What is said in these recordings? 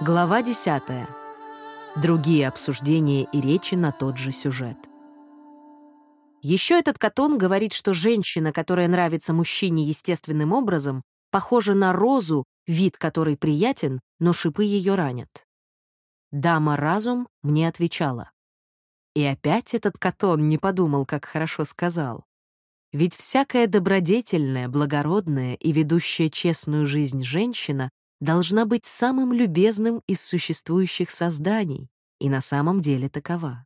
Глава 10. Другие обсуждения и речи на тот же сюжет. Еще этот Катон говорит, что женщина, которая нравится мужчине естественным образом, похожа на розу, вид которой приятен, но шипы ее ранят. Дама разум мне отвечала. И опять этот Катон не подумал, как хорошо сказал. Ведь всякая добродетельная, благородная и ведущая честную жизнь женщина должна быть самым любезным из существующих созданий, и на самом деле такова.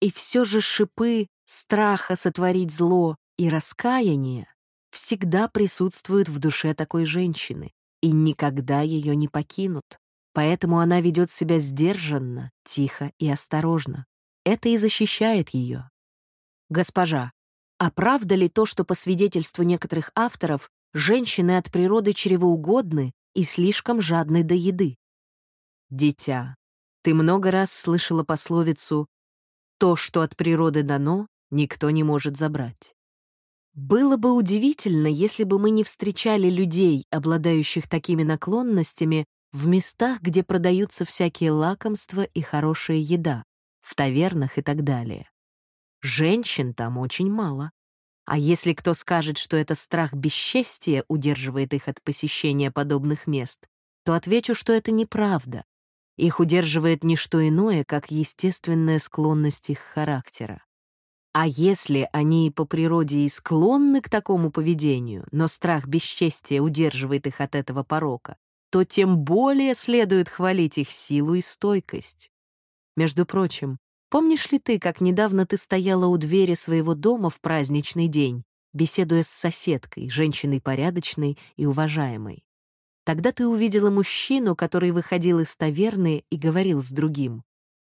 И все же шипы страха сотворить зло и раскаяния всегда присутствуют в душе такой женщины и никогда ее не покинут. Поэтому она ведет себя сдержанно, тихо и осторожно. Это и защищает ее. Госпожа, а правда ли то, что по свидетельству некоторых авторов женщины от природы чревоугодны и слишком жадны до еды. Дитя, ты много раз слышала пословицу «То, что от природы дано, никто не может забрать». Было бы удивительно, если бы мы не встречали людей, обладающих такими наклонностями, в местах, где продаются всякие лакомства и хорошая еда, в тавернах и так далее. Женщин там очень мало. А если кто скажет, что это страх бесчестия удерживает их от посещения подобных мест, то отвечу, что это неправда. Их удерживает не что иное, как естественная склонность их характера. А если они по природе и склонны к такому поведению, но страх бесчестия удерживает их от этого порока, то тем более следует хвалить их силу и стойкость. Между прочим, Помнишь ли ты, как недавно ты стояла у двери своего дома в праздничный день, беседуя с соседкой, женщиной порядочной и уважаемой? Тогда ты увидела мужчину, который выходил из таверны и говорил с другим.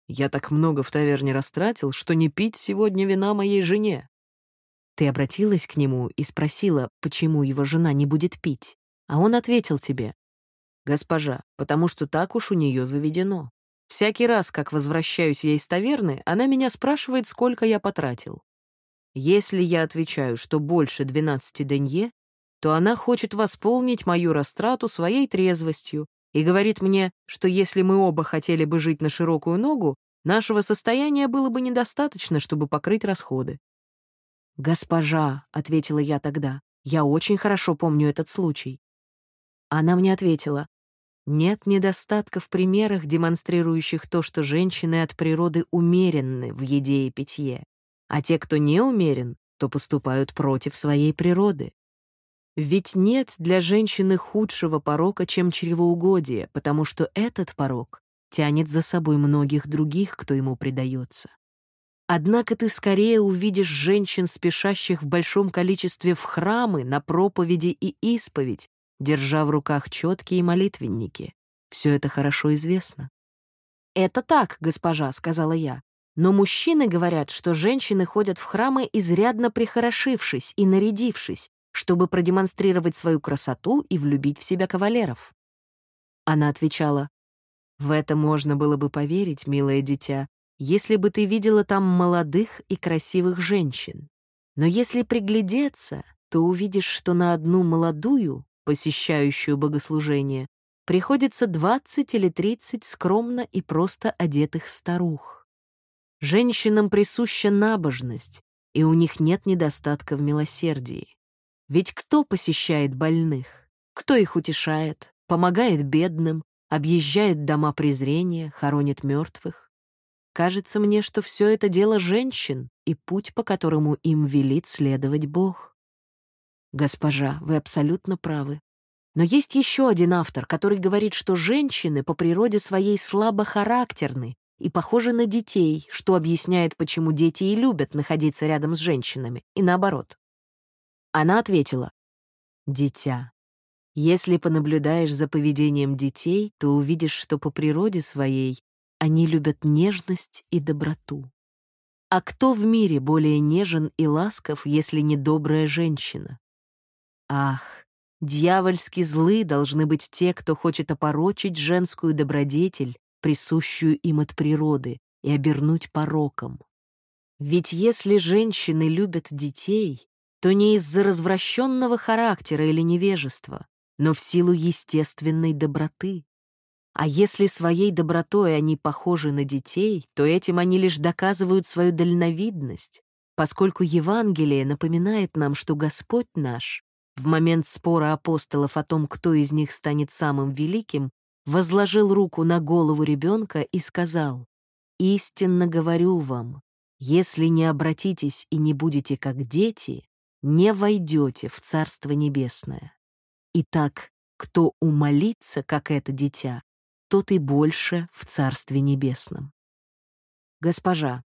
«Я так много в таверне растратил, что не пить сегодня вина моей жене». Ты обратилась к нему и спросила, почему его жена не будет пить, а он ответил тебе. «Госпожа, потому что так уж у нее заведено». Всякий раз, как возвращаюсь я из таверны, она меня спрашивает, сколько я потратил. Если я отвечаю, что больше 12 денье, то она хочет восполнить мою растрату своей трезвостью и говорит мне, что если мы оба хотели бы жить на широкую ногу, нашего состояния было бы недостаточно, чтобы покрыть расходы. «Госпожа», — ответила я тогда, — «я очень хорошо помню этот случай». Она мне ответила, нет недостатка в примерах, демонстрирующих то, что женщины от природы умеренны в еде и питье, а те, кто не умерен, то поступают против своей природы. Ведь нет для женщины худшего порока, чем чревоугодие, потому что этот порок тянет за собой многих других, кто ему предается. Однако ты скорее увидишь женщин, спешащих в большом количестве в храмы, на проповеди и исповедь, держа в руках четкие молитвенники. Все это хорошо известно. «Это так, госпожа», — сказала я. «Но мужчины говорят, что женщины ходят в храмы изрядно прихорошившись и нарядившись, чтобы продемонстрировать свою красоту и влюбить в себя кавалеров». Она отвечала, «В это можно было бы поверить, милое дитя, если бы ты видела там молодых и красивых женщин. Но если приглядеться, то увидишь, что на одну молодую посещающую богослужение, приходится 20 или 30 скромно и просто одетых старух. Женщинам присуща набожность, и у них нет недостатка в милосердии. Ведь кто посещает больных? Кто их утешает, помогает бедным, объезжает дома презрения, хоронит мертвых? Кажется мне, что все это дело женщин и путь, по которому им велит следовать Бог. Госпожа, вы абсолютно правы. Но есть еще один автор, который говорит, что женщины по природе своей слабохарактерны и похожи на детей, что объясняет, почему дети и любят находиться рядом с женщинами, и наоборот. Она ответила, «Дитя, если понаблюдаешь за поведением детей, то увидишь, что по природе своей они любят нежность и доброту. А кто в мире более нежен и ласков, если не добрая женщина? Ах, дьявольски злы должны быть те, кто хочет опорочить женскую добродетель, присущую им от природы, и обернуть пороком. Ведь если женщины любят детей, то не из-за развращенного характера или невежества, но в силу естественной доброты. А если своей добротой они похожи на детей, то этим они лишь доказывают свою дальновидность, поскольку Евангелие напоминает нам, что Господь наш в момент спора апостолов о том, кто из них станет самым великим, возложил руку на голову ребенка и сказал, «Истинно говорю вам, если не обратитесь и не будете как дети, не войдете в Царство Небесное. Итак, кто умолится, как это дитя, тот и больше в Царстве Небесном. Госпожа,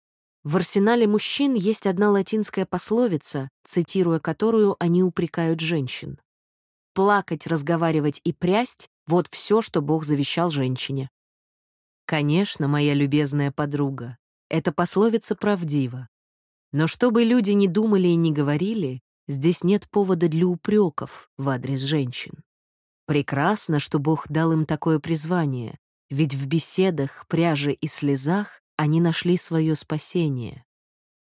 в арсенале мужчин есть одна латинская пословица, цитируя которую они упрекают женщин. «Плакать, разговаривать и прясть — вот все, что Бог завещал женщине». Конечно, моя любезная подруга, эта пословица правдива. Но чтобы люди не думали и не говорили, здесь нет повода для упреков в адрес женщин. Прекрасно, что Бог дал им такое призвание, ведь в беседах, пряже и слезах они нашли свое спасение.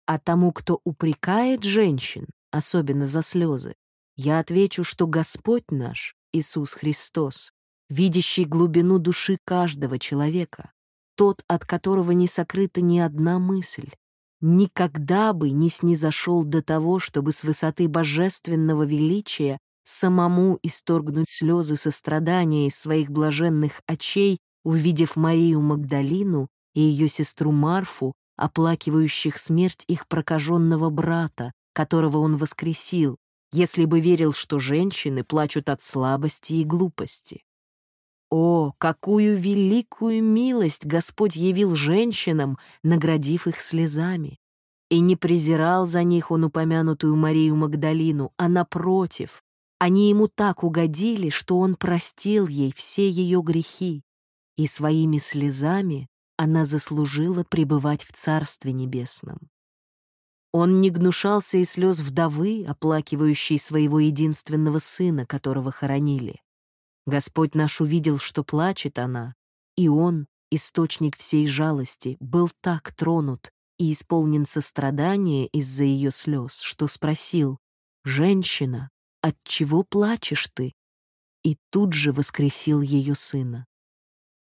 А тому, кто упрекает женщин, особенно за слезы, я отвечу, что Господь наш, Иисус Христос, видящий глубину души каждого человека, тот, от которого не сокрыта ни одна мысль, никогда бы не снизошел до того, чтобы с высоты божественного величия самому исторгнуть слезы сострадания из своих блаженных очей, увидев Марию Магдалину и ее сестру Марфу, оплакивающих смерть их прокаженного брата, которого он воскресил, если бы верил, что женщины плачут от слабости и глупости. О, какую великую милость Господь явил женщинам, наградив их слезами! И не презирал за них он упомянутую Марию Магдалину, а напротив, они ему так угодили, что он простил ей все ее грехи, и своими слезами она заслужила пребывать в Царстве Небесном. Он не гнушался и слез вдовы, оплакивающей своего единственного сына, которого хоронили. Господь наш увидел, что плачет она, и он, источник всей жалости, был так тронут и исполнен сострадания из-за ее слез, что спросил, «Женщина, от чего плачешь ты?» И тут же воскресил ее сына.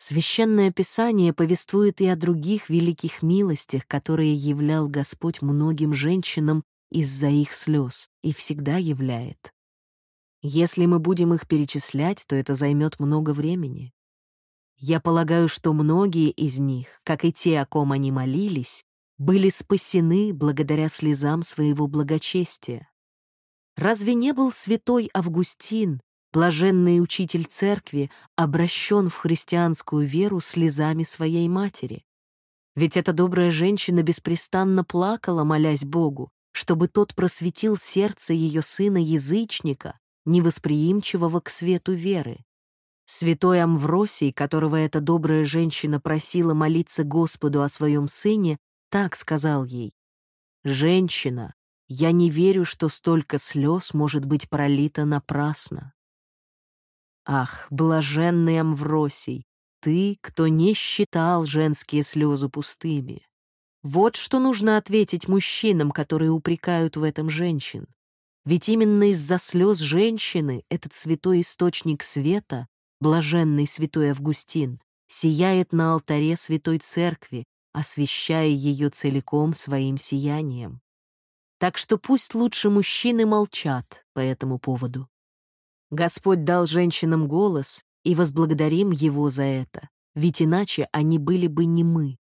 Священное Писание повествует и о других великих милостях, которые являл Господь многим женщинам из-за их слез, и всегда являет. Если мы будем их перечислять, то это займет много времени. Я полагаю, что многие из них, как и те, о ком они молились, были спасены благодаря слезам своего благочестия. Разве не был святой Августин, блаженный учитель церкви, обращен в христианскую веру слезами своей матери? Ведь эта добрая женщина беспрестанно плакала, молясь Богу, чтобы тот просветил сердце ее сына-язычника, невосприимчивого к свету веры. Святой Амвросий, которого эта добрая женщина просила молиться Господу о своем сыне, так сказал ей, «Женщина, я не верю, что столько слез может быть пролито напрасно. Ах, блаженный Амвросий, ты, кто не считал женские слезы пустыми. Вот что нужно ответить мужчинам, которые упрекают в этом женщин. Ведь именно из-за слез женщины этот святой источник света, блаженный святой Августин, сияет на алтаре святой церкви, освещая ее целиком своим сиянием. Так что пусть лучше мужчины молчат по этому поводу. Господь дал женщинам голос, и возблагодарим Его за это, ведь иначе они были бы не мы.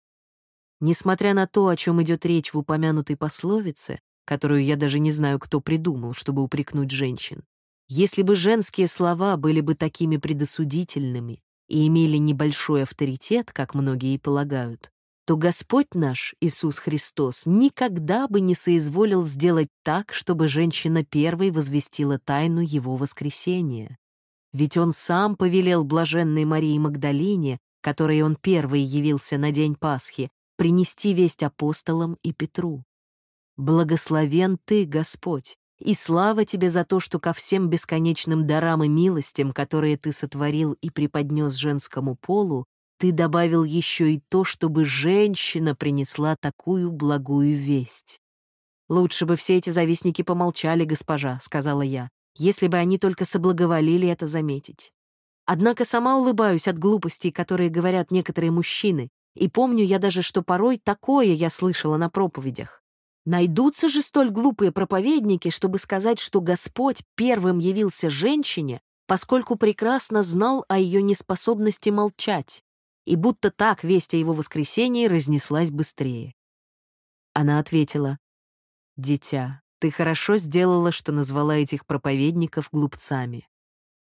Несмотря на то, о чем идет речь в упомянутой пословице, которую я даже не знаю, кто придумал, чтобы упрекнуть женщин, если бы женские слова были бы такими предосудительными и имели небольшой авторитет, как многие полагают, то Господь наш, Иисус Христос, никогда бы не соизволил сделать так, чтобы женщина первой возвестила тайну Его воскресения. Ведь Он сам повелел блаженной Марии Магдалине, которой Он первый явился на день Пасхи, принести весть апостолам и Петру. «Благословен Ты, Господь, и слава Тебе за то, что ко всем бесконечным дарам и милостям, которые Ты сотворил и преподнес женскому полу, ты добавил еще и то, чтобы женщина принесла такую благую весть. «Лучше бы все эти завистники помолчали, госпожа», — сказала я, «если бы они только соблаговолили это заметить. Однако сама улыбаюсь от глупостей, которые говорят некоторые мужчины, и помню я даже, что порой такое я слышала на проповедях. Найдутся же столь глупые проповедники, чтобы сказать, что Господь первым явился женщине, поскольку прекрасно знал о ее неспособности молчать, и будто так весть о его воскресении разнеслась быстрее. Она ответила, «Дитя, ты хорошо сделала, что назвала этих проповедников глупцами.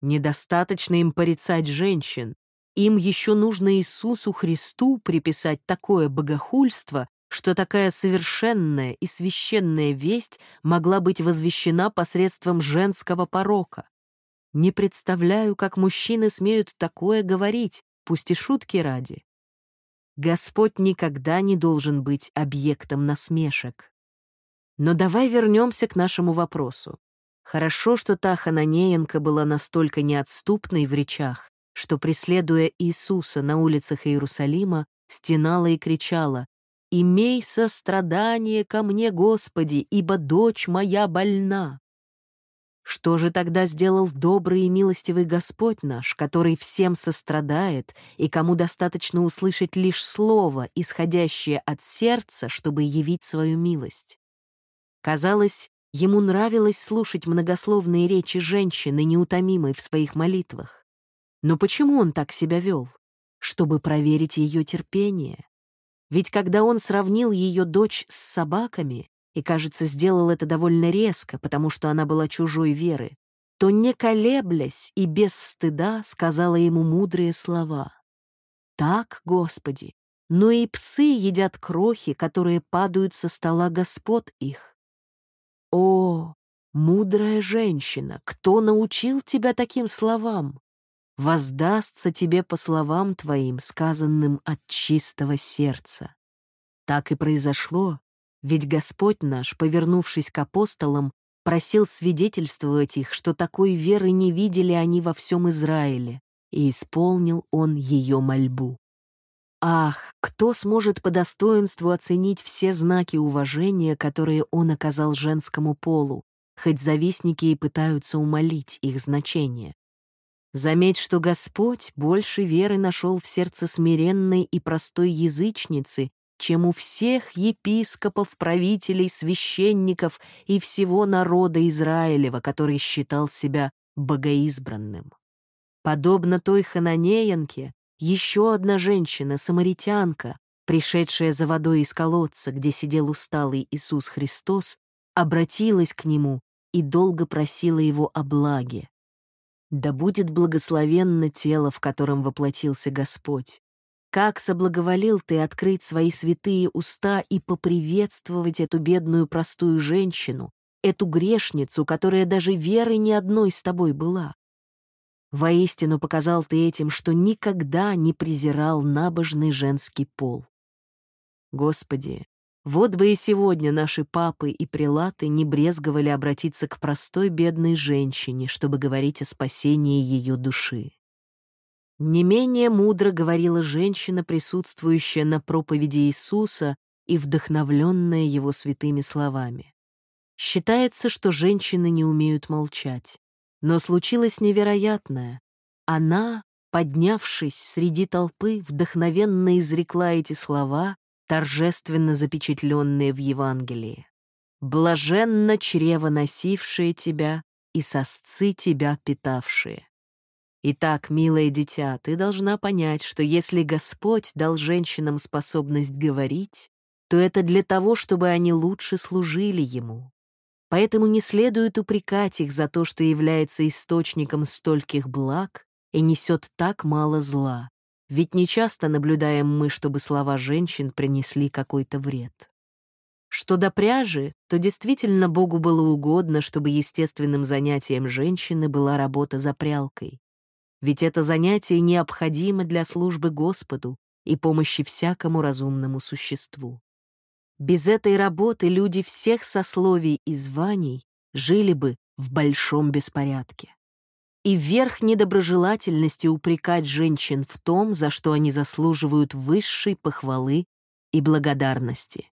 Недостаточно им порицать женщин, им еще нужно Иисусу Христу приписать такое богохульство, что такая совершенная и священная весть могла быть возвещена посредством женского порока. Не представляю, как мужчины смеют такое говорить, пусть и шутки ради. Господь никогда не должен быть объектом насмешек. Но давай вернемся к нашему вопросу. Хорошо, что та Хананеенко была настолько неотступной в речах, что, преследуя Иисуса на улицах Иерусалима, стенала и кричала «Имей сострадание ко мне, Господи, ибо дочь моя больна». Что же тогда сделал добрый и милостивый Господь наш, который всем сострадает и кому достаточно услышать лишь слово, исходящее от сердца, чтобы явить свою милость? Казалось, ему нравилось слушать многословные речи женщины, неутомимой в своих молитвах. Но почему он так себя вел? Чтобы проверить ее терпение. Ведь когда он сравнил ее дочь с собаками, и, кажется, сделал это довольно резко, потому что она была чужой веры, то, не колеблясь и без стыда, сказала ему мудрые слова. «Так, Господи, но и псы едят крохи, которые падают со стола господ их». «О, мудрая женщина, кто научил тебя таким словам? Воздастся тебе по словам твоим, сказанным от чистого сердца». Так и произошло, ведь Господь наш, повернувшись к апостолам, просил свидетельствовать их, что такой веры не видели они во всем Израиле, и исполнил он ее мольбу. Ах, кто сможет по достоинству оценить все знаки уважения, которые он оказал женскому полу, хоть завистники и пытаются умолить их значение? Заметь, что Господь больше веры нашел в сердце смиренной и простой язычницы, чем у всех епископов, правителей, священников и всего народа Израилева, который считал себя богоизбранным. Подобно той хананеянке, еще одна женщина, самаритянка, пришедшая за водой из колодца, где сидел усталый Иисус Христос, обратилась к нему и долго просила его о благе. Да будет благословенно тело, в котором воплотился Господь. Как соблаговолил ты открыть свои святые уста и поприветствовать эту бедную простую женщину, эту грешницу, которая даже веры ни одной с тобой была. Воистину показал ты этим, что никогда не презирал набожный женский пол. Господи, вот бы и сегодня наши папы и прилаты не брезговали обратиться к простой бедной женщине, чтобы говорить о спасении ее души. Не менее мудро говорила женщина, присутствующая на проповеди Иисуса и вдохновленная его святыми словами. Считается, что женщины не умеют молчать. Но случилось невероятное. Она, поднявшись среди толпы, вдохновенно изрекла эти слова, торжественно запечатленные в Евангелии. «Блаженно чрево носившее тебя и сосцы тебя питавшие». Итак, милое дитя, ты должна понять, что если Господь дал женщинам способность говорить, то это для того, чтобы они лучше служили Ему. Поэтому не следует упрекать их за то, что является источником стольких благ и несет так мало зла. Ведь нечасто наблюдаем мы, чтобы слова женщин принесли какой-то вред. Что до пряжи, то действительно Богу было угодно, чтобы естественным занятием женщины была работа за прялкой ведь это занятие необходимо для службы Господу и помощи всякому разумному существу. Без этой работы люди всех сословий и званий жили бы в большом беспорядке. И верх недоброжелательности упрекать женщин в том, за что они заслуживают высшей похвалы и благодарности.